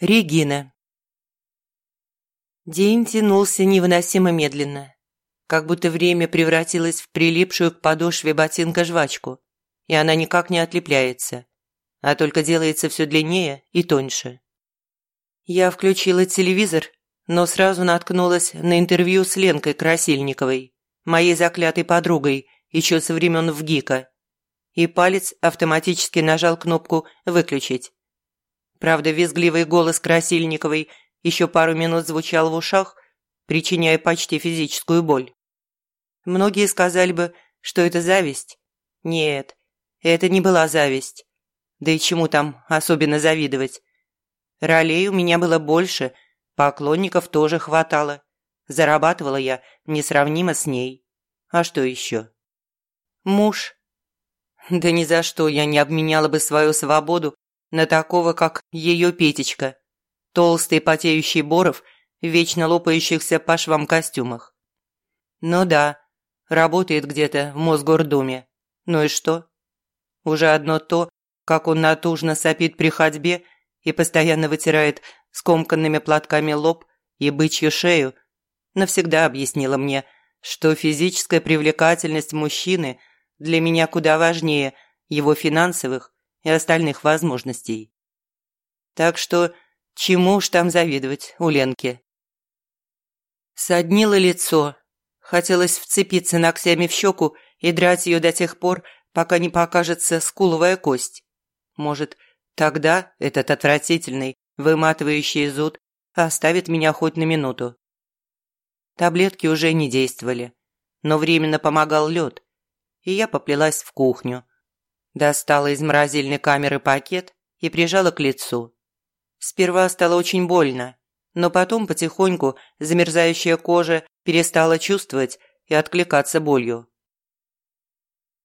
Регина. День тянулся невыносимо медленно, как будто время превратилось в прилипшую к подошве ботинка жвачку, и она никак не отлепляется, а только делается все длиннее и тоньше. Я включила телевизор, но сразу наткнулась на интервью с Ленкой Красильниковой, моей заклятой подругой еще со времен ВГИКа, и палец автоматически нажал кнопку «Выключить». Правда, визгливый голос Красильниковой еще пару минут звучал в ушах, причиняя почти физическую боль. Многие сказали бы, что это зависть. Нет, это не была зависть. Да и чему там особенно завидовать? Ролей у меня было больше, поклонников тоже хватало. Зарабатывала я несравнимо с ней. А что еще? Муж. Да ни за что я не обменяла бы свою свободу на такого, как ее Петечка. Толстый потеющий Боров, вечно лопающихся по швам костюмах. Ну да, работает где-то в Мосгордуме. Ну и что? Уже одно то, как он натужно сопит при ходьбе и постоянно вытирает скомканными платками лоб и бычью шею, навсегда объяснила мне, что физическая привлекательность мужчины для меня куда важнее его финансовых и остальных возможностей. Так что чему уж там завидовать у Ленки. Соднило лицо. Хотелось вцепиться ногтями в щеку и драть ее до тех пор, пока не покажется скуловая кость. Может, тогда этот отвратительный, выматывающий зуд оставит меня хоть на минуту. Таблетки уже не действовали, но временно помогал лед, и я поплелась в кухню, Достала из морозильной камеры пакет и прижала к лицу. Сперва стало очень больно, но потом потихоньку замерзающая кожа перестала чувствовать и откликаться болью.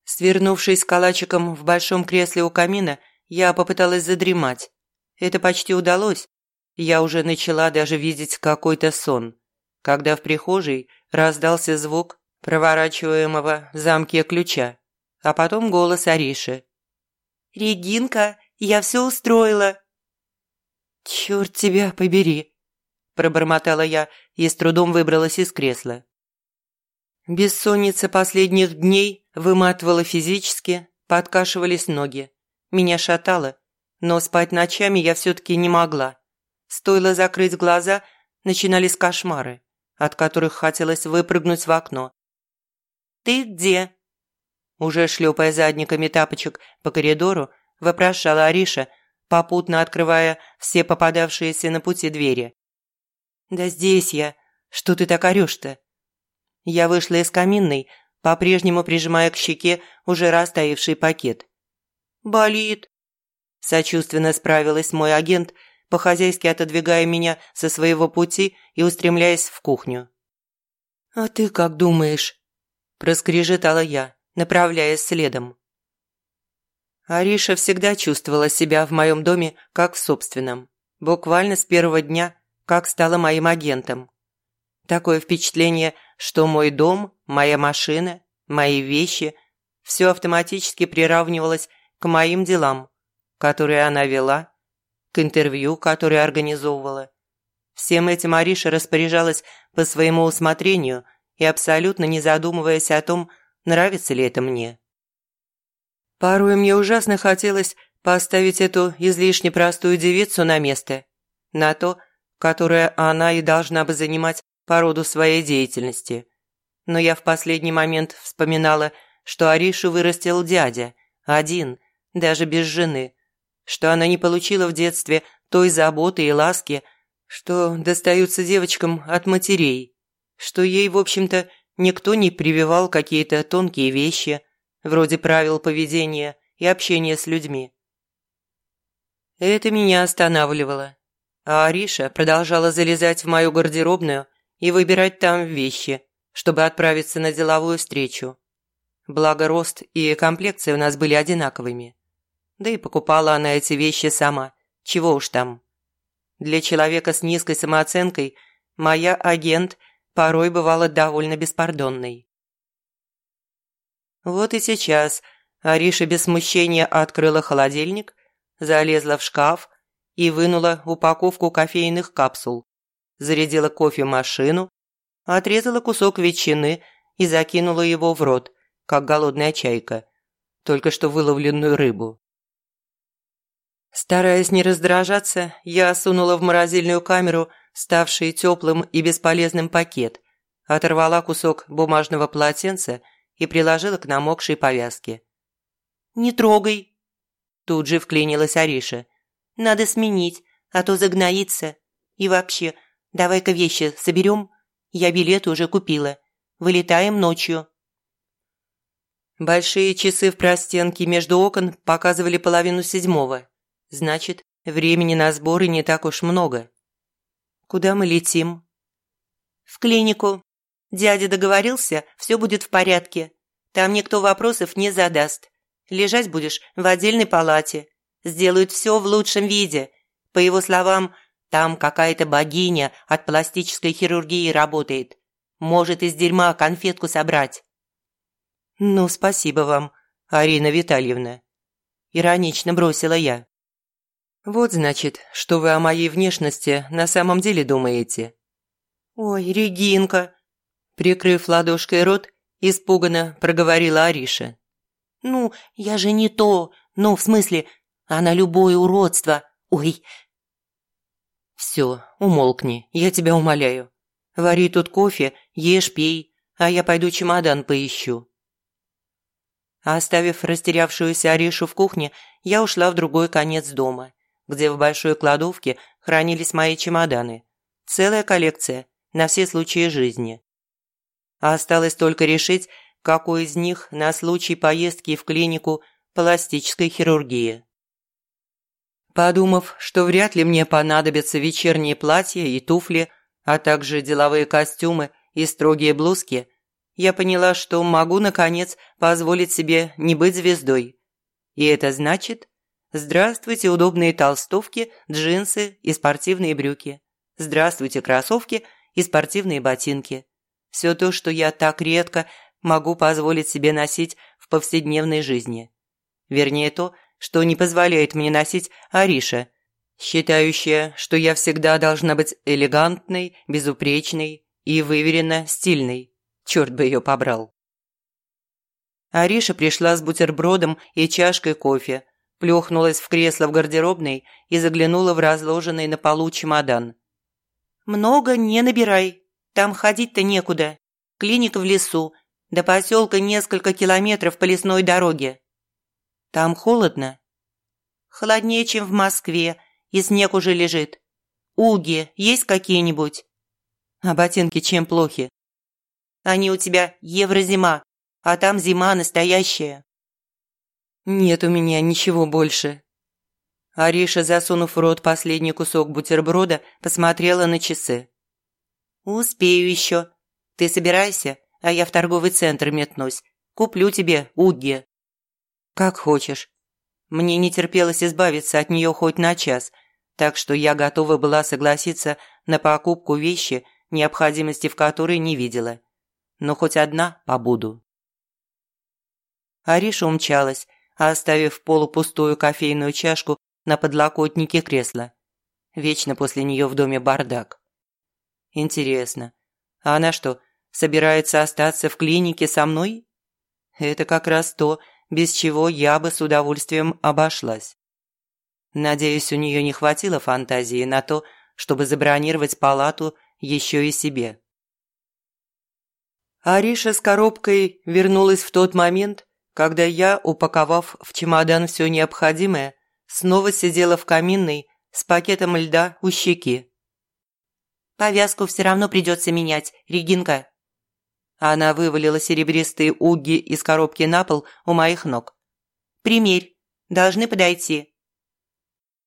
Свернувшись калачиком в большом кресле у камина, я попыталась задремать. Это почти удалось. Я уже начала даже видеть какой-то сон, когда в прихожей раздался звук проворачиваемого в замке ключа а потом голос Ариши. «Регинка, я все устроила!» «Черт тебя побери!» – пробормотала я и с трудом выбралась из кресла. Бессонница последних дней выматывала физически, подкашивались ноги. Меня шатало, но спать ночами я все-таки не могла. Стоило закрыть глаза, начинались кошмары, от которых хотелось выпрыгнуть в окно. «Ты где?» Уже шлепая задниками тапочек по коридору, вопрошала Ариша, попутно открывая все попадавшиеся на пути двери. «Да здесь я. Что ты так орёшь-то?» Я вышла из каминной, по-прежнему прижимая к щеке уже растаявший пакет. «Болит!» Сочувственно справилась мой агент, по-хозяйски отодвигая меня со своего пути и устремляясь в кухню. «А ты как думаешь?» – проскрежетала я направляясь следом. Ариша всегда чувствовала себя в моем доме как в собственном, буквально с первого дня, как стала моим агентом. Такое впечатление, что мой дом, моя машина, мои вещи – все автоматически приравнивалось к моим делам, которые она вела, к интервью, которые организовывала. Всем этим Ариша распоряжалась по своему усмотрению и абсолютно не задумываясь о том, нравится ли это мне. Порой мне ужасно хотелось поставить эту излишне простую девицу на место, на то, которое она и должна бы занимать по роду своей деятельности. Но я в последний момент вспоминала, что Аришу вырастил дядя, один, даже без жены, что она не получила в детстве той заботы и ласки, что достаются девочкам от матерей, что ей, в общем-то, Никто не прививал какие-то тонкие вещи, вроде правил поведения и общения с людьми. Это меня останавливало. А Ариша продолжала залезать в мою гардеробную и выбирать там вещи, чтобы отправиться на деловую встречу. Благо рост и комплекция у нас были одинаковыми. Да и покупала она эти вещи сама, чего уж там. Для человека с низкой самооценкой моя агент – порой бывала довольно беспардонной. Вот и сейчас Ариша без смущения открыла холодильник, залезла в шкаф и вынула упаковку кофейных капсул. Зарядила кофемашину, отрезала кусок ветчины и закинула его в рот, как голодная чайка, только что выловленную рыбу. Стараясь не раздражаться, я сунула в морозильную камеру ставший теплым и бесполезным пакет, оторвала кусок бумажного полотенца и приложила к намокшей повязке. «Не трогай!» Тут же вклинилась Ариша. «Надо сменить, а то загноится. И вообще, давай-ка вещи соберем. Я билет уже купила. Вылетаем ночью». Большие часы в простенке между окон показывали половину седьмого. Значит, времени на сборы не так уж много. Куда мы летим? В клинику. Дядя договорился, все будет в порядке. Там никто вопросов не задаст. Лежать будешь в отдельной палате. Сделают все в лучшем виде. По его словам, там какая-то богиня от пластической хирургии работает. Может из дерьма конфетку собрать. «Ну, спасибо вам, Арина Витальевна», – иронично бросила я. «Вот, значит, что вы о моей внешности на самом деле думаете». «Ой, Регинка!» Прикрыв ладошкой рот, испуганно проговорила Ариша. «Ну, я же не то. Ну, в смысле, она любое уродство. Ой!» «Все, умолкни, я тебя умоляю. Вари тут кофе, ешь, пей, а я пойду чемодан поищу». Оставив растерявшуюся Аришу в кухне, я ушла в другой конец дома где в большой кладовке хранились мои чемоданы. Целая коллекция на все случаи жизни. А осталось только решить, какой из них на случай поездки в клинику пластической хирургии. Подумав, что вряд ли мне понадобятся вечерние платья и туфли, а также деловые костюмы и строгие блузки, я поняла, что могу, наконец, позволить себе не быть звездой. И это значит Здравствуйте, удобные толстовки, джинсы и спортивные брюки. Здравствуйте, кроссовки и спортивные ботинки. Все то, что я так редко могу позволить себе носить в повседневной жизни. Вернее, то, что не позволяет мне носить Ариша, считающая, что я всегда должна быть элегантной, безупречной и выверенно стильной. Черт бы ее побрал. Ариша пришла с бутербродом и чашкой кофе, плюхнулась в кресло в гардеробной и заглянула в разложенный на полу чемодан. «Много не набирай. Там ходить-то некуда. Клиника в лесу. До поселка несколько километров по лесной дороге. Там холодно?» «Холоднее, чем в Москве, и снег уже лежит. Уги есть какие-нибудь?» «А ботинки чем плохи?» «Они у тебя еврозима, а там зима настоящая». «Нет у меня ничего больше». Ариша, засунув в рот последний кусок бутерброда, посмотрела на часы. «Успею еще. Ты собирайся, а я в торговый центр метнусь. Куплю тебе угги». «Как хочешь». Мне не терпелось избавиться от нее хоть на час, так что я готова была согласиться на покупку вещи, необходимости в которой не видела. Но хоть одна побуду. Ариша умчалась, оставив полупустую кофейную чашку на подлокотнике кресла. Вечно после нее в доме бардак. Интересно, а она что, собирается остаться в клинике со мной? Это как раз то, без чего я бы с удовольствием обошлась. Надеюсь, у нее не хватило фантазии на то, чтобы забронировать палату еще и себе. Ариша с коробкой вернулась в тот момент, когда я, упаковав в чемодан все необходимое, снова сидела в каминной с пакетом льда у щеки. «Повязку все равно придется менять, Регинка». Она вывалила серебристые уги из коробки на пол у моих ног. «Примерь, должны подойти».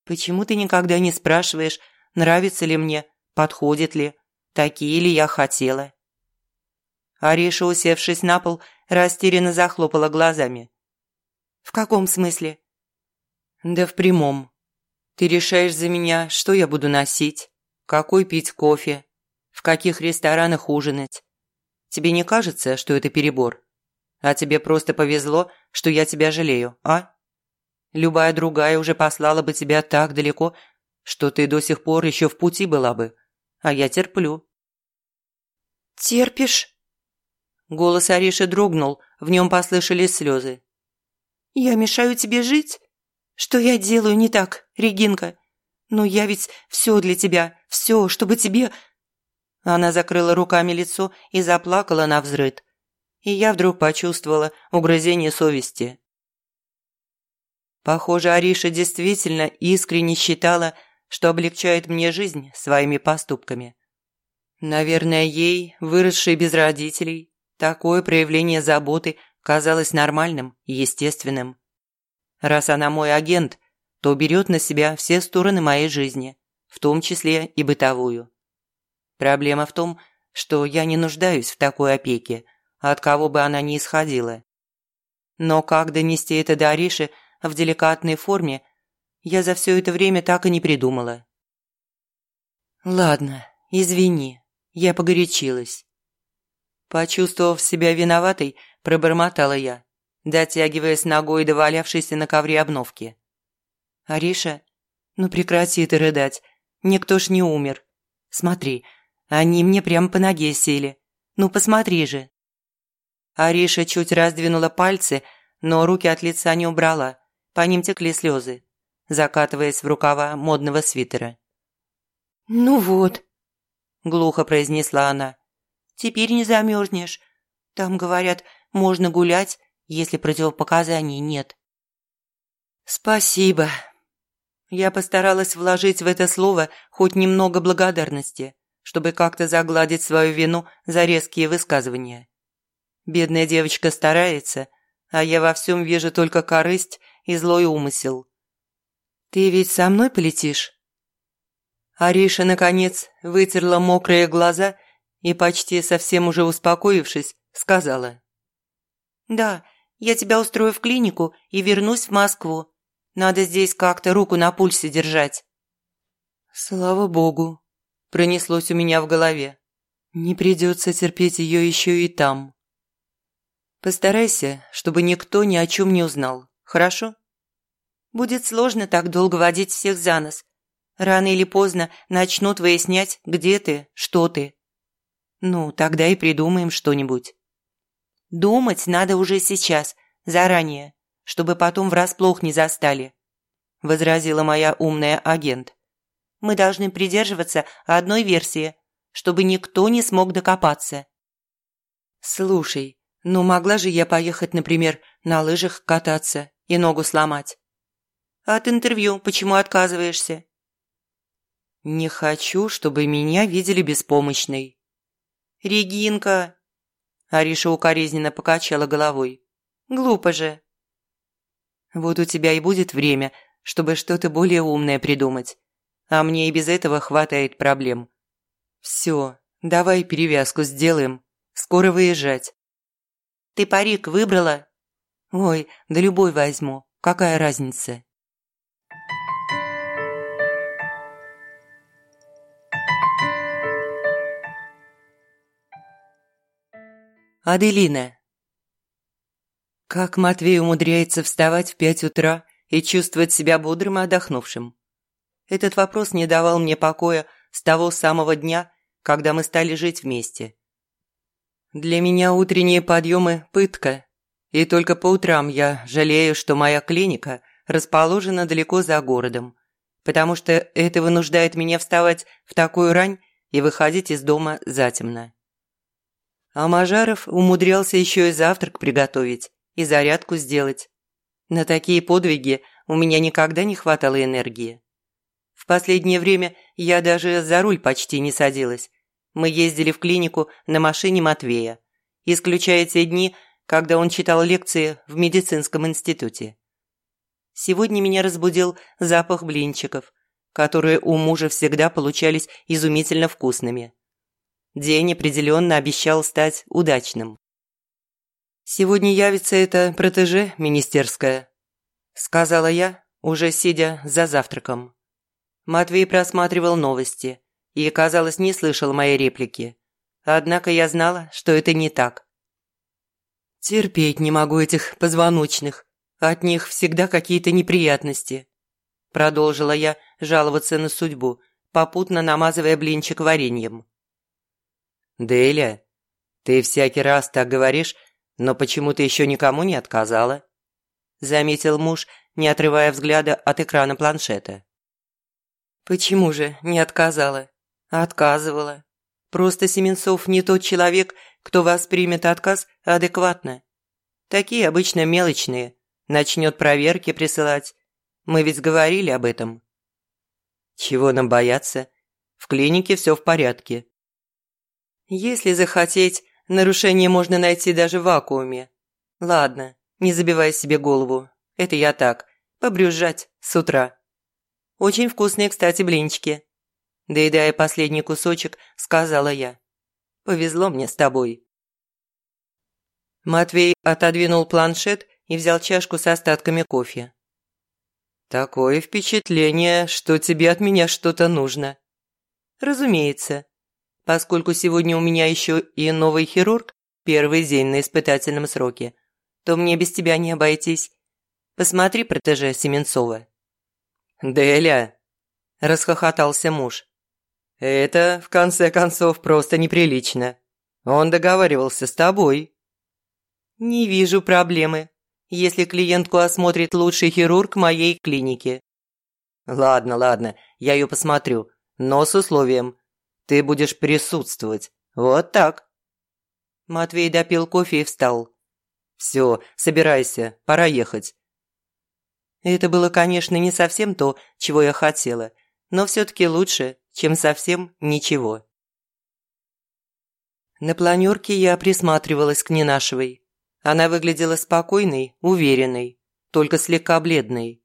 «Почему ты никогда не спрашиваешь, нравится ли мне, подходит ли, такие ли я хотела?» Ариша, усевшись на пол, растерянно захлопала глазами. «В каком смысле?» «Да в прямом. Ты решаешь за меня, что я буду носить, какой пить кофе, в каких ресторанах ужинать. Тебе не кажется, что это перебор? А тебе просто повезло, что я тебя жалею, а? Любая другая уже послала бы тебя так далеко, что ты до сих пор еще в пути была бы, а я терплю». «Терпишь?» Голос Ариши дрогнул, в нем послышались слезы. «Я мешаю тебе жить? Что я делаю не так, Регинка? Но я ведь все для тебя, все, чтобы тебе...» Она закрыла руками лицо и заплакала на взрыд. И я вдруг почувствовала угрызение совести. Похоже, Ариша действительно искренне считала, что облегчает мне жизнь своими поступками. Наверное, ей, выросшей без родителей, такое проявление заботы казалось нормальным и естественным. Раз она мой агент, то берет на себя все стороны моей жизни, в том числе и бытовую. Проблема в том, что я не нуждаюсь в такой опеке, от кого бы она ни исходила. Но как донести это до Ариши в деликатной форме, я за все это время так и не придумала. «Ладно, извини, я погорячилась». Почувствовав себя виноватой, пробормотала я, дотягиваясь ногой до валявшейся на ковре обновки. «Ариша, ну прекрати ты рыдать, никто ж не умер. Смотри, они мне прямо по ноге сели. Ну посмотри же». Ариша чуть раздвинула пальцы, но руки от лица не убрала, по ним текли слезы, закатываясь в рукава модного свитера. «Ну вот», – глухо произнесла она, – «теперь не замерзнешь. Там, говорят, можно гулять, если противопоказаний нет». «Спасибо». Я постаралась вложить в это слово хоть немного благодарности, чтобы как-то загладить свою вину за резкие высказывания. Бедная девочка старается, а я во всем вижу только корысть и злой умысел. «Ты ведь со мной полетишь?» Ариша, наконец, вытерла мокрые глаза и, почти совсем уже успокоившись, сказала. «Да, я тебя устрою в клинику и вернусь в Москву. Надо здесь как-то руку на пульсе держать». «Слава богу», – пронеслось у меня в голове. «Не придется терпеть ее еще и там». Постарайся, чтобы никто ни о чем не узнал, хорошо? Будет сложно так долго водить всех за нос. Рано или поздно начнут выяснять, где ты, что ты. Ну, тогда и придумаем что-нибудь. Думать надо уже сейчас, заранее, чтобы потом врасплох не застали, возразила моя умная агент. Мы должны придерживаться одной версии, чтобы никто не смог докопаться. Слушай, ну, могла же я поехать, например, на лыжах кататься и ногу сломать. От интервью почему отказываешься? Не хочу, чтобы меня видели беспомощной. Регинка. Ариша укоризненно покачала головой. Глупо же. Вот у тебя и будет время, чтобы что-то более умное придумать. А мне и без этого хватает проблем. Все, давай перевязку сделаем. Скоро выезжать. Ты парик выбрала?» «Ой, да любой возьму. Какая разница?» Аделина. Как Матвей умудряется вставать в пять утра и чувствовать себя бодрым и отдохнувшим? Этот вопрос не давал мне покоя с того самого дня, когда мы стали жить вместе. Для меня утренние подъемы – пытка. И только по утрам я жалею, что моя клиника расположена далеко за городом, потому что это вынуждает меня вставать в такую рань и выходить из дома затемно. А Мажаров умудрялся еще и завтрак приготовить и зарядку сделать. На такие подвиги у меня никогда не хватало энергии. В последнее время я даже за руль почти не садилась, мы ездили в клинику на машине Матвея, исключая те дни, когда он читал лекции в медицинском институте. Сегодня меня разбудил запах блинчиков, которые у мужа всегда получались изумительно вкусными. День определенно обещал стать удачным. «Сегодня явится это протеже министерская», – сказала я, уже сидя за завтраком. Матвей просматривал новости – и, казалось, не слышал моей реплики. Однако я знала, что это не так. «Терпеть не могу этих позвоночных. От них всегда какие-то неприятности», – продолжила я, жаловаться на судьбу, попутно намазывая блинчик вареньем. «Деля, ты всякий раз так говоришь, но почему ты еще никому не отказала?» Заметил муж, не отрывая взгляда от экрана планшета. «Почему же не отказала?» «Отказывала. Просто Семенцов не тот человек, кто воспримет отказ адекватно. Такие обычно мелочные. Начнет проверки присылать. Мы ведь говорили об этом». «Чего нам бояться? В клинике все в порядке». «Если захотеть, нарушение можно найти даже в вакууме. Ладно, не забивай себе голову. Это я так, побрюзжать с утра. Очень вкусные, кстати, блинчики. Доедая последний кусочек, сказала я. «Повезло мне с тобой». Матвей отодвинул планшет и взял чашку с остатками кофе. «Такое впечатление, что тебе от меня что-то нужно». «Разумеется. Поскольку сегодня у меня еще и новый хирург, первый день на испытательном сроке, то мне без тебя не обойтись. Посмотри протеже Семенцова». «Деля!» – расхохотался муж. Это, в конце концов, просто неприлично. Он договаривался с тобой. Не вижу проблемы, если клиентку осмотрит лучший хирург моей клиники. Ладно, ладно, я ее посмотрю, но с условием. Ты будешь присутствовать. Вот так. Матвей допил кофе и встал. Все, собирайся, пора ехать. Это было, конечно, не совсем то, чего я хотела, но все-таки лучше, чем совсем ничего. На планерке я присматривалась к Ненашевой. Она выглядела спокойной, уверенной, только слегка бледной.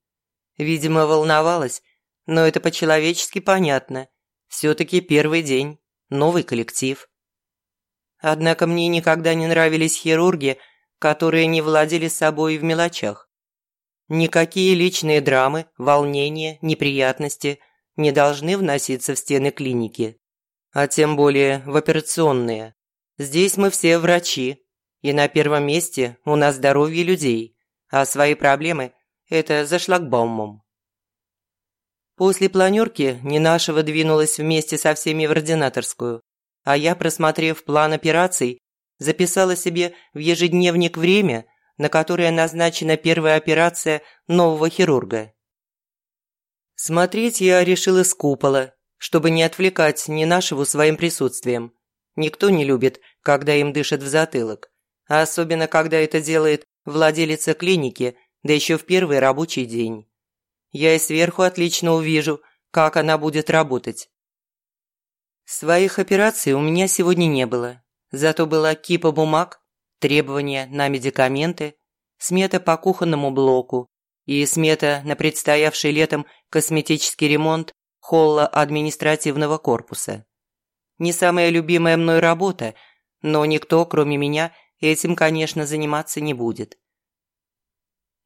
Видимо, волновалась, но это по-человечески понятно. Все-таки первый день, новый коллектив. Однако мне никогда не нравились хирурги, которые не владели собой в мелочах. Никакие личные драмы, волнения, неприятности – не должны вноситься в стены клиники, а тем более в операционные. Здесь мы все врачи, и на первом месте у нас здоровье людей, а свои проблемы – это за шлагбаумом. После планерки Нинашева двинулась вместе со всеми в ординаторскую, а я, просмотрев план операций, записала себе в ежедневник время, на которое назначена первая операция нового хирурга. Смотреть я решила с купола, чтобы не отвлекать ни нашего своим присутствием. Никто не любит, когда им дышат в затылок. А особенно, когда это делает владелица клиники, да еще в первый рабочий день. Я и сверху отлично увижу, как она будет работать. Своих операций у меня сегодня не было. Зато была кипа бумаг, требования на медикаменты, смета по кухонному блоку, и смета на предстоявший летом косметический ремонт холла административного корпуса. Не самая любимая мной работа, но никто, кроме меня, этим, конечно, заниматься не будет.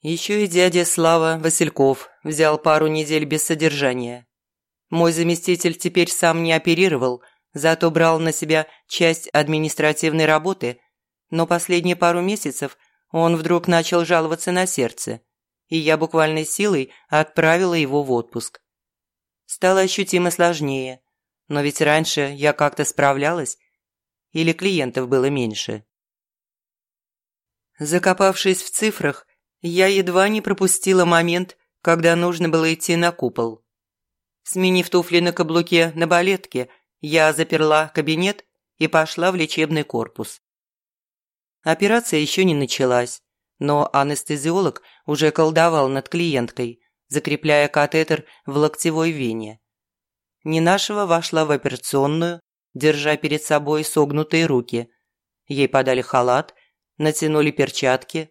Еще и дядя Слава Васильков взял пару недель без содержания. Мой заместитель теперь сам не оперировал, зато брал на себя часть административной работы, но последние пару месяцев он вдруг начал жаловаться на сердце – и я буквальной силой отправила его в отпуск. Стало ощутимо сложнее, но ведь раньше я как-то справлялась, или клиентов было меньше. Закопавшись в цифрах, я едва не пропустила момент, когда нужно было идти на купол. Сменив туфли на каблуке на балетке, я заперла кабинет и пошла в лечебный корпус. Операция еще не началась, но анестезиолог уже колдовал над клиенткой, закрепляя катетер в локтевой вене. Нинашева вошла в операционную, держа перед собой согнутые руки. Ей подали халат, натянули перчатки.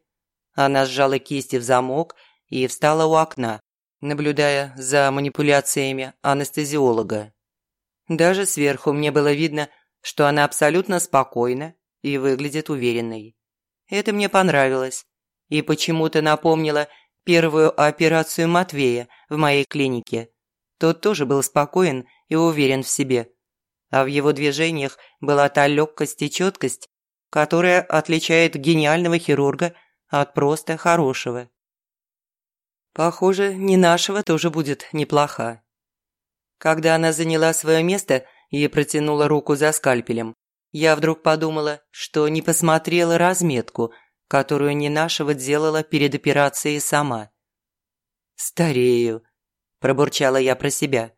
Она сжала кисти в замок и встала у окна, наблюдая за манипуляциями анестезиолога. Даже сверху мне было видно, что она абсолютно спокойна и выглядит уверенной. Это мне понравилось и почему-то напомнила первую операцию Матвея в моей клинике. Тот тоже был спокоен и уверен в себе. А в его движениях была та легкость и четкость, которая отличает гениального хирурга от просто хорошего. Похоже, не нашего тоже будет неплоха. Когда она заняла свое место и протянула руку за скальпелем, я вдруг подумала, что не посмотрела разметку, которую не нашего делала перед операцией сама. «Старею», – пробурчала я про себя.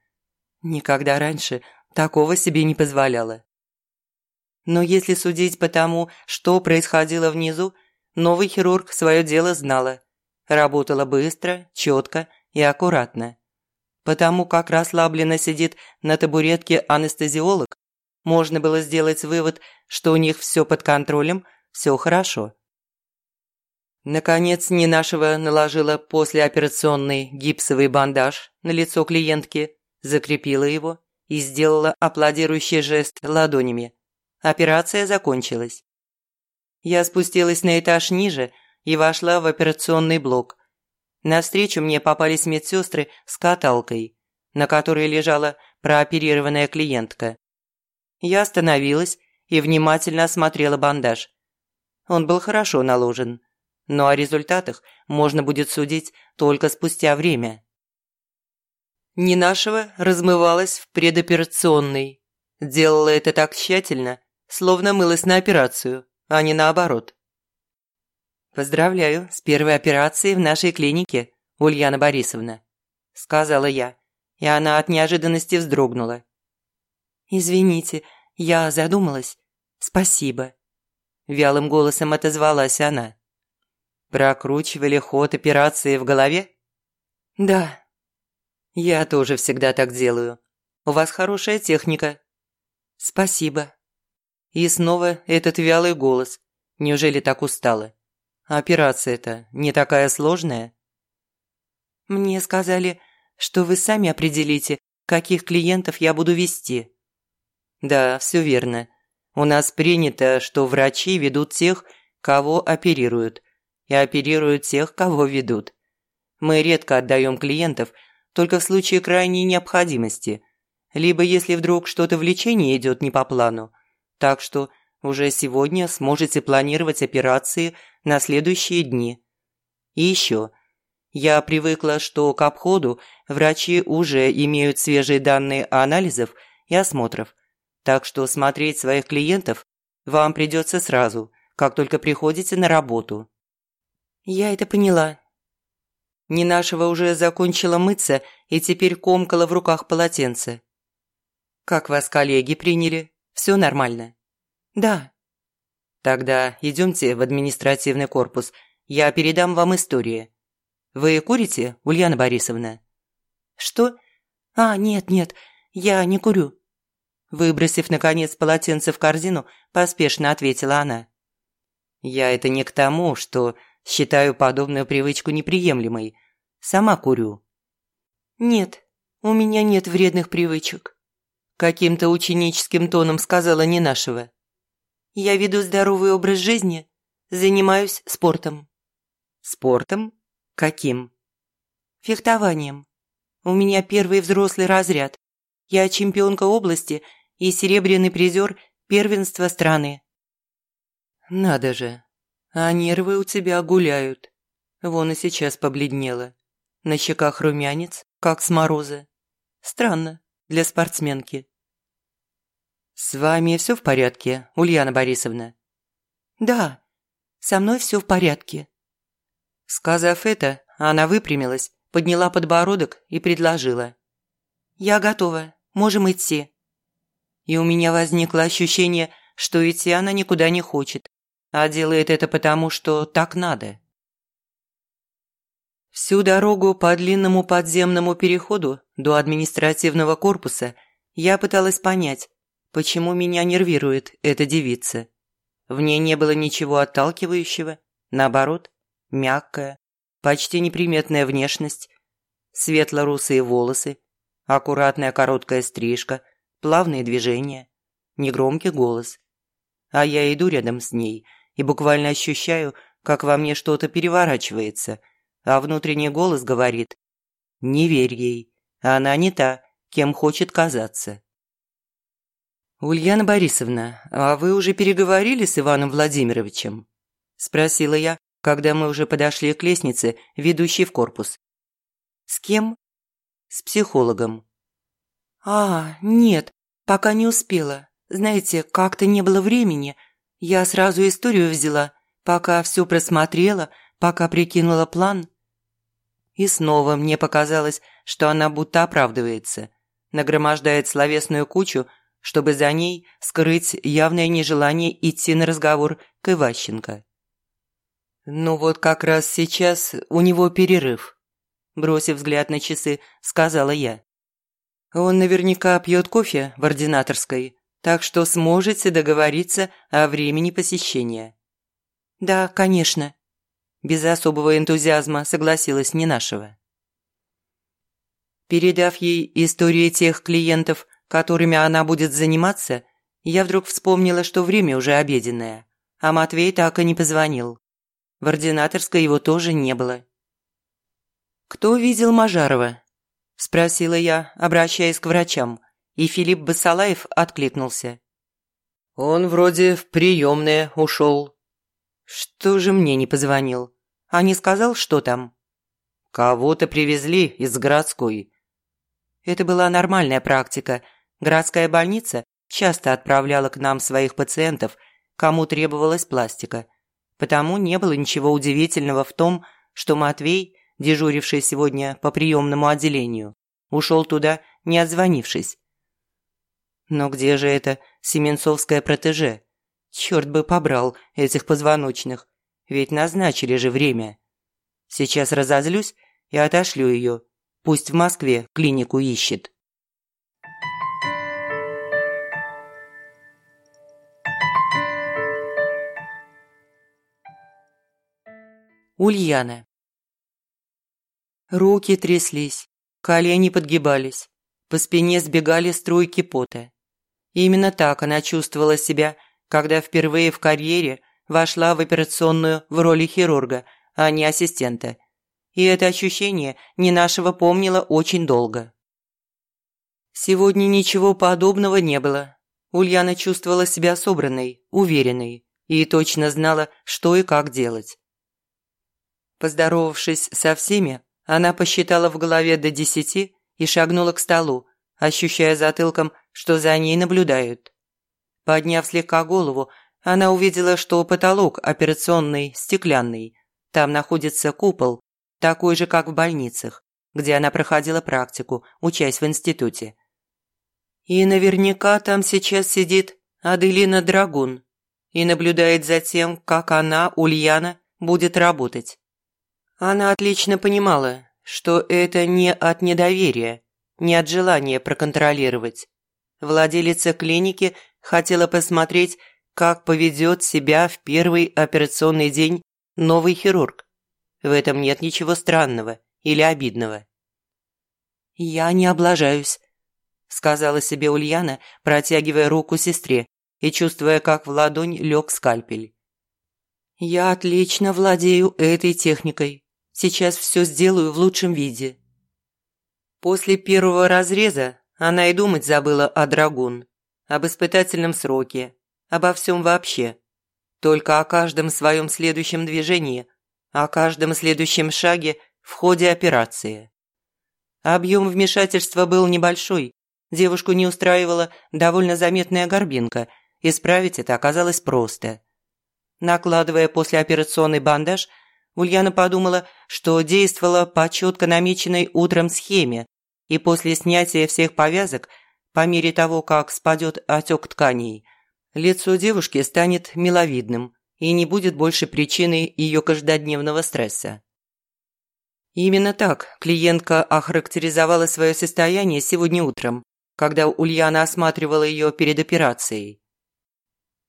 Никогда раньше такого себе не позволяла. Но если судить по тому, что происходило внизу, новый хирург свое дело знала. Работала быстро, четко и аккуратно. Потому как расслабленно сидит на табуретке анестезиолог, можно было сделать вывод, что у них все под контролем, все хорошо. Наконец, Нинашева наложила послеоперационный гипсовый бандаж на лицо клиентки, закрепила его и сделала аплодирующий жест ладонями. Операция закончилась. Я спустилась на этаж ниже и вошла в операционный блок. Навстречу мне попались медсестры с каталкой, на которой лежала прооперированная клиентка. Я остановилась и внимательно осмотрела бандаж. Он был хорошо наложен, но о результатах можно будет судить только спустя время. Ненашева размывалась в предоперационной. Делала это так тщательно, словно мылась на операцию, а не наоборот. «Поздравляю с первой операцией в нашей клинике, Ульяна Борисовна», – сказала я, и она от неожиданности вздрогнула. «Извините, я задумалась. Спасибо», – вялым голосом отозвалась она. «Прокручивали ход операции в голове?» «Да». «Я тоже всегда так делаю. У вас хорошая техника». «Спасибо», и снова этот вялый голос. Неужели так устала? Операция-то не такая сложная? Мне сказали, что вы сами определите, каких клиентов я буду вести. Да, все верно. У нас принято, что врачи ведут тех, кого оперируют, и оперируют тех, кого ведут. Мы редко отдаем клиентов, только в случае крайней необходимости, либо если вдруг что-то в лечении идет не по плану, так что уже сегодня сможете планировать операции на следующие дни. И еще. Я привыкла, что к обходу врачи уже имеют свежие данные анализов и осмотров, так что смотреть своих клиентов вам придется сразу, как только приходите на работу. Я это поняла. Нинашева уже закончила мыться и теперь комкала в руках полотенце. Как вас коллеги приняли? Все нормально?» «Да». «Тогда идемте в административный корпус. Я передам вам истории. Вы курите, Ульяна Борисовна?» «Что? А, нет, нет, я не курю». Выбросив, наконец, полотенце в корзину, поспешно ответила она. «Я это не к тому, что считаю подобную привычку неприемлемой. Сама курю». «Нет, у меня нет вредных привычек». Каким-то ученическим тоном сказала не нашего. Я веду здоровый образ жизни, занимаюсь спортом. Спортом? Каким? Фехтованием. У меня первый взрослый разряд. Я чемпионка области и серебряный призер первенства страны. Надо же, а нервы у тебя гуляют. Вон и сейчас побледнела. На щеках румянец, как с мороза. Странно для спортсменки. «С вами все в порядке, Ульяна Борисовна?» «Да, со мной все в порядке». Сказав это, она выпрямилась, подняла подбородок и предложила. «Я готова, можем идти». И у меня возникло ощущение, что идти она никуда не хочет, а делает это потому, что так надо. Всю дорогу по длинному подземному переходу до административного корпуса я пыталась понять, почему меня нервирует эта девица. В ней не было ничего отталкивающего, наоборот, мягкая, почти неприметная внешность, светло-русые волосы, аккуратная короткая стрижка, плавные движения, негромкий голос. А я иду рядом с ней и буквально ощущаю, как во мне что-то переворачивается – а внутренний голос говорит «Не верь ей, она не та, кем хочет казаться». «Ульяна Борисовна, а вы уже переговорили с Иваном Владимировичем?» – спросила я, когда мы уже подошли к лестнице, ведущей в корпус. «С кем?» «С психологом». «А, нет, пока не успела. Знаете, как-то не было времени. Я сразу историю взяла, пока все просмотрела, пока прикинула план». И снова мне показалось, что она будто оправдывается, нагромождает словесную кучу, чтобы за ней скрыть явное нежелание идти на разговор к Иващенко. «Ну вот как раз сейчас у него перерыв», – бросив взгляд на часы, сказала я. «Он наверняка пьет кофе в ординаторской, так что сможете договориться о времени посещения». «Да, конечно», – без особого энтузиазма согласилась Ненашева. Передав ей истории тех клиентов, которыми она будет заниматься, я вдруг вспомнила, что время уже обеденное, а Матвей так и не позвонил. В ординаторской его тоже не было. «Кто видел Мажарова?» – спросила я, обращаясь к врачам, и Филипп Басалаев откликнулся. «Он вроде в приемное ушел». «Что же мне не позвонил? А не сказал, что там?» «Кого-то привезли из городской». Это была нормальная практика. Городская больница часто отправляла к нам своих пациентов, кому требовалась пластика – Потому не было ничего удивительного в том, что Матвей, дежуривший сегодня по приемному отделению, ушел туда, не отзвонившись. Но где же это Семенцовское протеже? Черт бы побрал этих позвоночных, ведь назначили же время. Сейчас разозлюсь и отошлю ее. Пусть в Москве клинику ищет. Ульяна. Руки тряслись, колени подгибались, по спине сбегали струйки пота. именно так она чувствовала себя, когда впервые в карьере вошла в операционную в роли хирурга, а не ассистента. И это ощущение не нашего помнила очень долго. Сегодня ничего подобного не было. Ульяна чувствовала себя собранной, уверенной и точно знала, что и как делать. Поздоровавшись со всеми, она посчитала в голове до десяти и шагнула к столу, ощущая затылком, что за ней наблюдают. Подняв слегка голову, она увидела, что потолок операционный стеклянный. Там находится купол, такой же, как в больницах, где она проходила практику, учась в институте. И наверняка там сейчас сидит Аделина Драгун и наблюдает за тем, как она, Ульяна, будет работать. Она отлично понимала, что это не от недоверия, не от желания проконтролировать. Владелица клиники хотела посмотреть, как поведет себя в первый операционный день новый хирург. В этом нет ничего странного или обидного. «Я не облажаюсь», – сказала себе Ульяна, протягивая руку сестре и чувствуя, как в ладонь лег скальпель. «Я отлично владею этой техникой. Сейчас все сделаю в лучшем виде». После первого разреза она и думать забыла о драгун, об испытательном сроке, обо всем вообще. Только о каждом своем следующем движении, о каждом следующем шаге в ходе операции. Объем вмешательства был небольшой, девушку не устраивала довольно заметная горбинка, исправить это оказалось просто. Накладывая послеоперационный бандаж – Ульяна подумала, что действовала по четко намеченной утром схеме, и после снятия всех повязок, по мере того, как спадет отек тканей, лицо девушки станет миловидным и не будет больше причиной ее каждодневного стресса. Именно так клиентка охарактеризовала свое состояние сегодня утром, когда Ульяна осматривала ее перед операцией.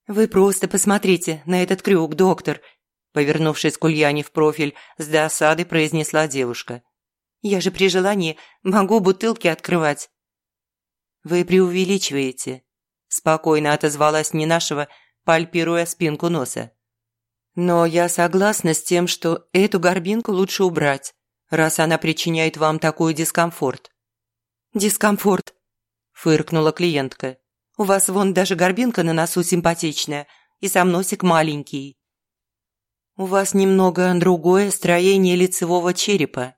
«Вы просто посмотрите на этот крюк, доктор, Повернувшись к Ульяне в профиль, с досады произнесла девушка. «Я же при желании могу бутылки открывать». «Вы преувеличиваете», – спокойно отозвалась Нинашева, пальпируя спинку носа. «Но я согласна с тем, что эту горбинку лучше убрать, раз она причиняет вам такой дискомфорт». «Дискомфорт», – фыркнула клиентка. «У вас вон даже горбинка на носу симпатичная, и сам носик маленький». У вас немного другое строение лицевого черепа,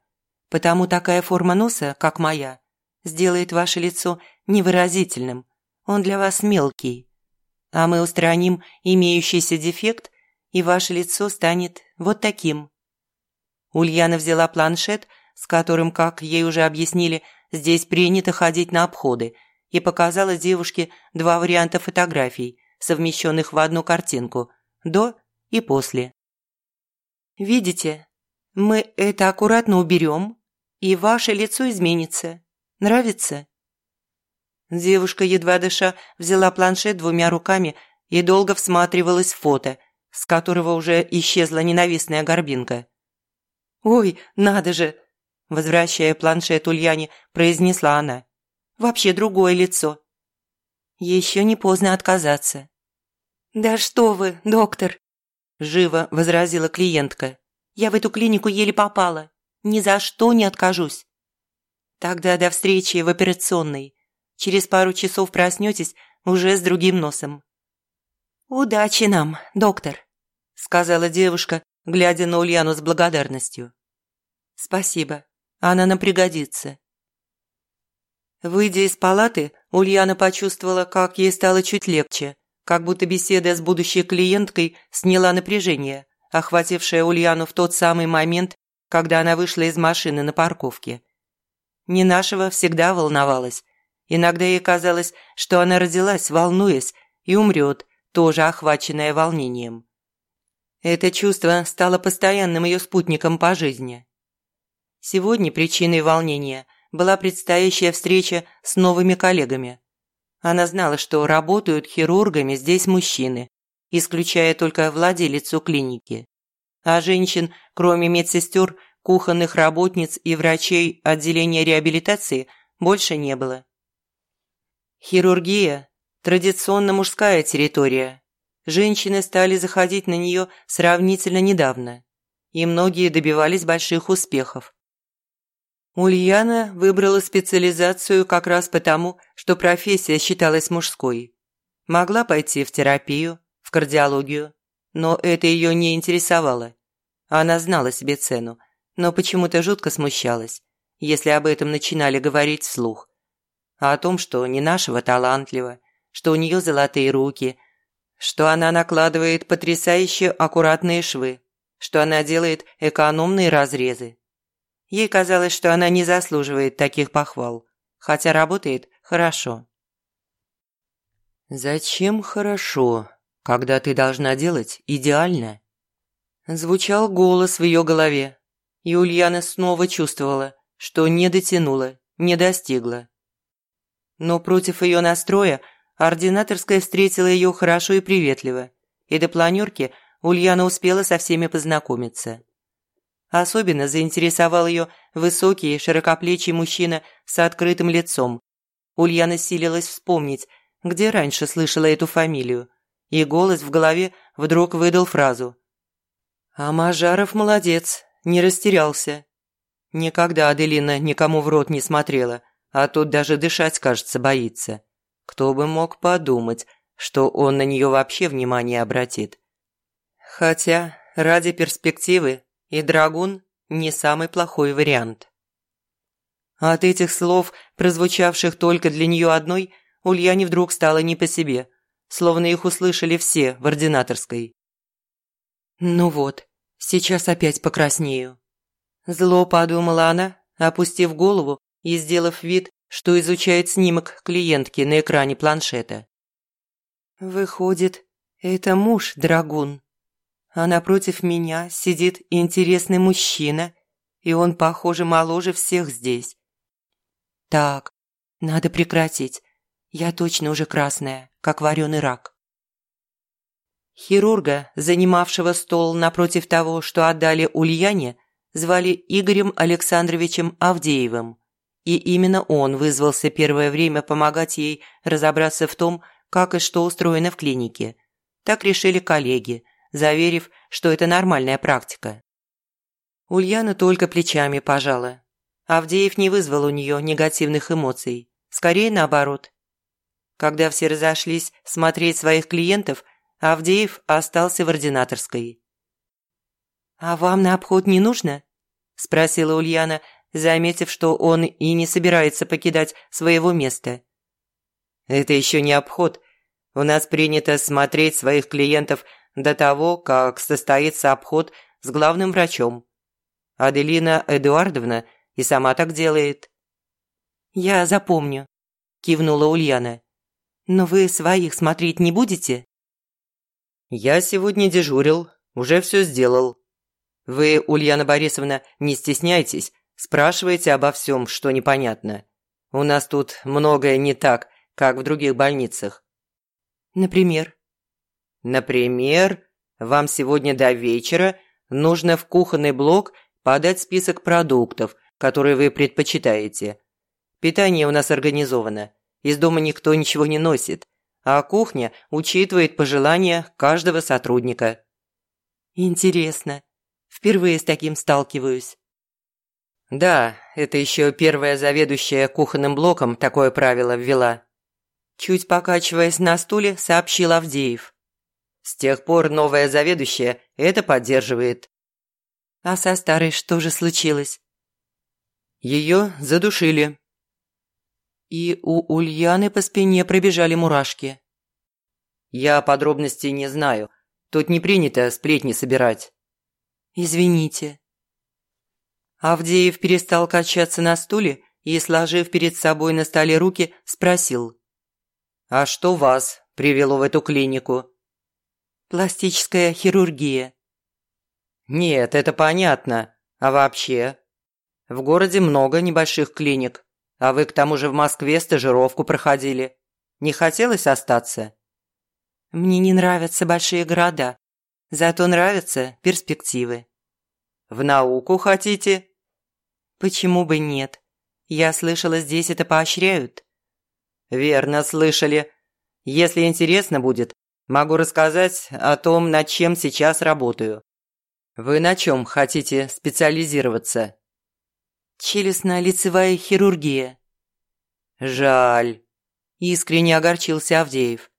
потому такая форма носа, как моя, сделает ваше лицо невыразительным. Он для вас мелкий. А мы устраним имеющийся дефект, и ваше лицо станет вот таким. Ульяна взяла планшет, с которым, как ей уже объяснили, здесь принято ходить на обходы, и показала девушке два варианта фотографий, совмещенных в одну картинку – до и после. «Видите, мы это аккуратно уберем, и ваше лицо изменится. Нравится?» Девушка, едва дыша, взяла планшет двумя руками и долго всматривалась в фото, с которого уже исчезла ненавистная горбинка. «Ой, надо же!» – возвращая планшет Ульяне, произнесла она. «Вообще другое лицо». Еще не поздно отказаться. «Да что вы, доктор!» – живо возразила клиентка. «Я в эту клинику еле попала. Ни за что не откажусь». «Тогда до встречи в операционной. Через пару часов проснетесь уже с другим носом». «Удачи нам, доктор», – сказала девушка, глядя на Ульяну с благодарностью. «Спасибо, она нам пригодится». Выйдя из палаты, Ульяна почувствовала, как ей стало чуть легче, как будто беседа с будущей клиенткой сняла напряжение, охватившее Ульяну в тот самый момент, когда она вышла из машины на парковке. Ненашева всегда волновалась, Иногда ей казалось, что она родилась, волнуясь, и умрет, тоже охваченная волнением. Это чувство стало постоянным ее спутником по жизни. Сегодня причиной волнения была предстоящая встреча с новыми коллегами. Она знала, что работают хирургами здесь мужчины, исключая только владелицу клиники. А женщин, кроме медсестер, кухонных работниц и врачей отделения реабилитации, больше не было. Хирургия – традиционно мужская территория. Женщины стали заходить на нее сравнительно недавно, и многие добивались больших успехов. Ульяна выбрала специализацию как раз потому, что профессия считалась мужской. Могла пойти в терапию, в кардиологию, но это ее не интересовало. Она знала себе цену, но почему-то жутко смущалась, если об этом начинали говорить вслух а о том, что не нашего талантлива, что у нее золотые руки, что она накладывает потрясающе аккуратные швы, что она делает экономные разрезы. Ей казалось, что она не заслуживает таких похвал, хотя работает хорошо. «Зачем хорошо, когда ты должна делать идеально?» Звучал голос в ее голове, и Ульяна снова чувствовала, что не дотянула, не достигла. Но против ее настроя ординаторская встретила ее хорошо и приветливо, и до планерки Ульяна успела со всеми познакомиться. Особенно заинтересовал ее высокий, широкоплечий мужчина с открытым лицом. Ульяна силилась вспомнить, где раньше слышала эту фамилию, и голос в голове вдруг выдал фразу. «А Мажаров молодец, не растерялся». Никогда Аделина никому в рот не смотрела – а тут даже дышать, кажется, боится. Кто бы мог подумать, что он на нее вообще внимание обратит. Хотя ради перспективы и драгун не самый плохой вариант. От этих слов, прозвучавших только для нее одной, Ульяне вдруг стало не по себе, словно их услышали все в ординаторской. «Ну вот, сейчас опять покраснею». Зло подумала она, опустив голову и сделав вид, что изучает снимок клиентки на экране планшета. «Выходит, это муж Драгун, а напротив меня сидит интересный мужчина, и он, похоже, моложе всех здесь. Так, надо прекратить, я точно уже красная, как вареный рак». Хирурга, занимавшего стол напротив того, что отдали Ульяне, звали Игорем Александровичем Авдеевым. И именно он вызвался первое время помогать ей разобраться в том, как и что устроено в клинике. Так решили коллеги, заверив, что это нормальная практика. Ульяна только плечами пожала. Авдеев не вызвал у нее негативных эмоций, скорее наоборот. Когда все разошлись смотреть своих клиентов, Авдеев остался в ординаторской. «А вам на обход не нужно?» – спросила Ульяна, заметив, что он и не собирается покидать своего места. Это еще не обход. У нас принято смотреть своих клиентов до того, как состоится обход с главным врачом. Аделина Эдуардовна и сама так делает». «Я запомню», – кивнула Ульяна. «Но вы своих смотреть не будете?» «Я сегодня дежурил, уже все сделал. Вы, Ульяна Борисовна, не стесняйтесь, спрашивайте обо всем, что непонятно. У нас тут многое не так, как в других больницах». «Например?» «Например, вам сегодня до вечера нужно в кухонный блок подать список продуктов, которые вы предпочитаете. Питание у нас организовано. Из дома никто ничего не носит, а кухня учитывает пожелания каждого сотрудника. Интересно. Впервые с таким сталкиваюсь. Да, это еще первая заведующая кухонным блоком такое правило ввела. Чуть покачиваясь на стуле, сообщил Авдеев. С тех пор новая заведующая это поддерживает. А со старой что же случилось? Ее задушили. И у Ульяны по спине пробежали мурашки. Я подробностей не знаю. Тут не принято сплетни собирать. Извините. Авдеев перестал качаться на стуле и, сложив перед собой на столе руки, спросил. «А что вас привело в эту клинику?» «Пластическая хирургия», «Нет, это понятно. А вообще?» «В городе много небольших клиник, а вы к тому же в Москве стажировку проходили. Не хотелось остаться?» «Мне не нравятся большие города, зато нравятся перспективы». «В науку хотите?» «Почему бы нет? Я слышала, здесь это поощряют». «Верно слышали. Если интересно будет, могу рассказать о том, над чем сейчас работаю. Вы на чем хотите специализироваться? Челюстно-лицевая хирургия. Жаль. Искренне огорчился Авдеев.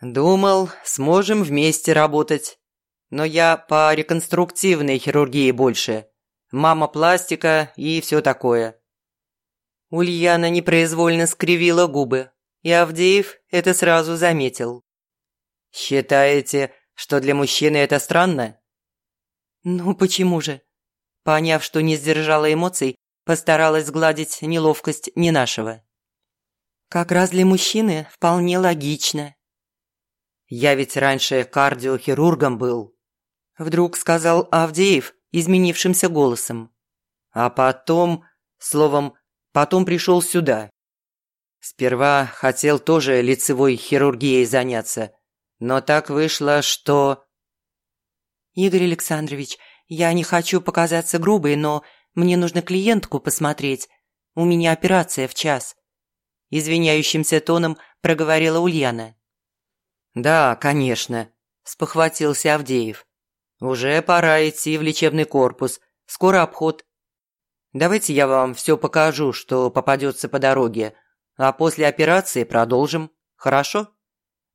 Думал, сможем вместе работать. Но я по реконструктивной хирургии больше. Мама пластика и все такое. Ульяна непроизвольно скривила губы, и Авдеев это сразу заметил. «Считаете, что для мужчины это странно?» «Ну почему же?» Поняв, что не сдержала эмоций, постаралась сгладить неловкость не нашего. «Как раз для мужчины вполне логично». «Я ведь раньше кардиохирургом был», – вдруг сказал Авдеев изменившимся голосом. «А потом, словом, потом пришел сюда. Сперва хотел тоже лицевой хирургией заняться, но так вышло, что...» «Игорь Александрович, я не хочу показаться грубой, но мне нужно клиентку посмотреть. У меня операция в час». Извиняющимся тоном проговорила Ульяна. «Да, конечно», – спохватился Авдеев. «Уже пора идти в лечебный корпус. Скоро обход. Давайте я вам все покажу, что попадется по дороге, а после операции продолжим. Хорошо?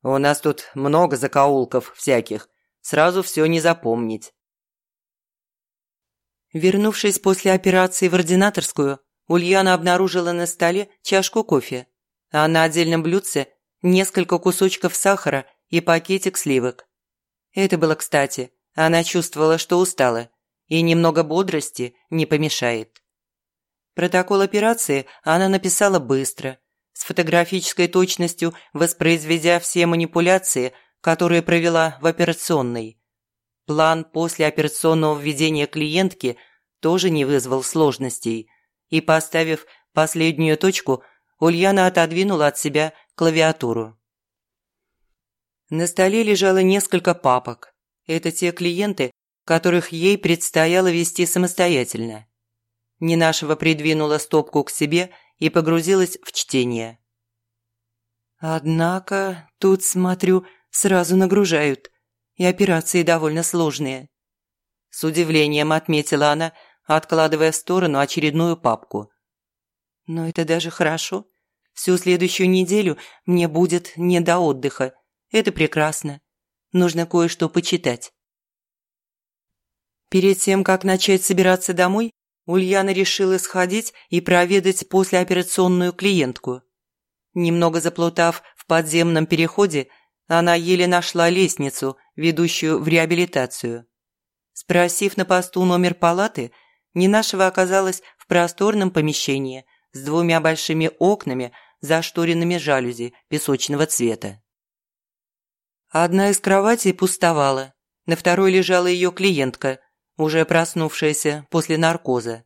У нас тут много закоулков всяких сразу все не запомнить. Вернувшись после операции в ординаторскую, Ульяна обнаружила на столе чашку кофе, а на отдельном блюдце несколько кусочков сахара и пакетик сливок. Это было кстати, она чувствовала, что устала, и немного бодрости не помешает. Протокол операции она написала быстро, с фотографической точностью воспроизведя все манипуляции, которые провела в операционной. План после операционного введения клиентки тоже не вызвал сложностей, и, поставив последнюю точку, Ульяна отодвинула от себя клавиатуру. На столе лежало несколько папок. Это те клиенты, которых ей предстояло вести самостоятельно. Ненашева придвинула стопку к себе и погрузилась в чтение. «Однако, тут, смотрю, сразу нагружают, и операции довольно сложные. С удивлением отметила она, откладывая в сторону очередную папку. Но это даже хорошо. Всю следующую неделю мне будет не до отдыха. Это прекрасно. Нужно кое-что почитать. Перед тем, как начать собираться домой, Ульяна решила сходить и проведать послеоперационную клиентку. Немного заплутав в подземном переходе, она еле нашла лестницу, ведущую в реабилитацию. Спросив на посту номер палаты, Нинашева оказалась в просторном помещении с двумя большими окнами, зашторенными жалюзи песочного цвета. Одна из кроватей пустовала, на второй лежала ее клиентка, уже проснувшаяся после наркоза.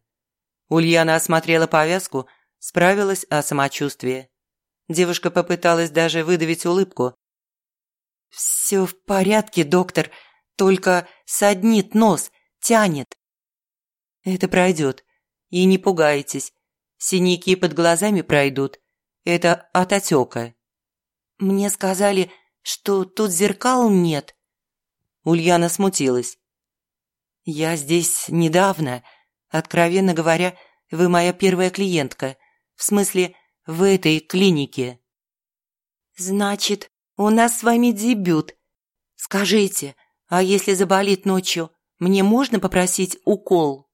Ульяна осмотрела повязку, справилась о самочувствии. Девушка попыталась даже выдавить улыбку. «Все в порядке, доктор, только саднит нос, тянет». «Это пройдет. И не пугайтесь. Синяки под глазами пройдут. Это от отека». «Мне сказали, что тут зеркал нет». Ульяна смутилась. «Я здесь недавно. Откровенно говоря, вы моя первая клиентка. В смысле, в этой клинике». «Значит, у нас с вами дебют. Скажите, а если заболит ночью, мне можно попросить укол?»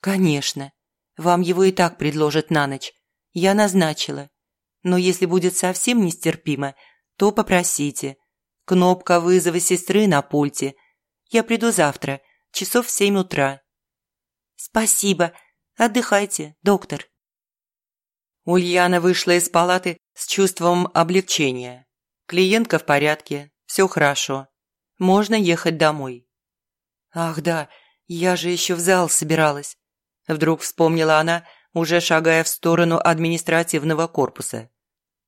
«Конечно. Вам его и так предложат на ночь. Я назначила. Но если будет совсем нестерпимо, то попросите. Кнопка вызова сестры на пульте. Я приду завтра, часов в семь утра». «Спасибо. Отдыхайте, доктор». Ульяна вышла из палаты с чувством облегчения. Клиентка в порядке, все хорошо. Можно ехать домой. «Ах да, я же еще в зал собиралась», – вдруг вспомнила она, уже шагая в сторону административного корпуса.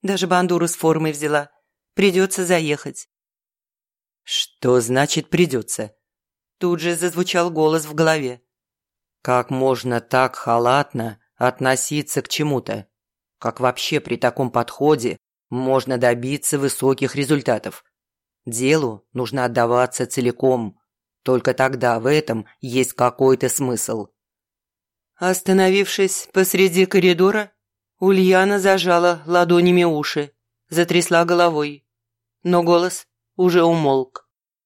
Даже бандуру с формой взяла. Придется заехать. «Что значит «придется»?» Тут же зазвучал голос в голове. «Как можно так халатно относиться к чему-то?» Как вообще при таком подходе можно добиться высоких результатов? Делу нужно отдаваться целиком. Только тогда в этом есть какой-то смысл. Остановившись посреди коридора, Ульяна зажала ладонями уши, затрясла головой. Но голос уже умолк.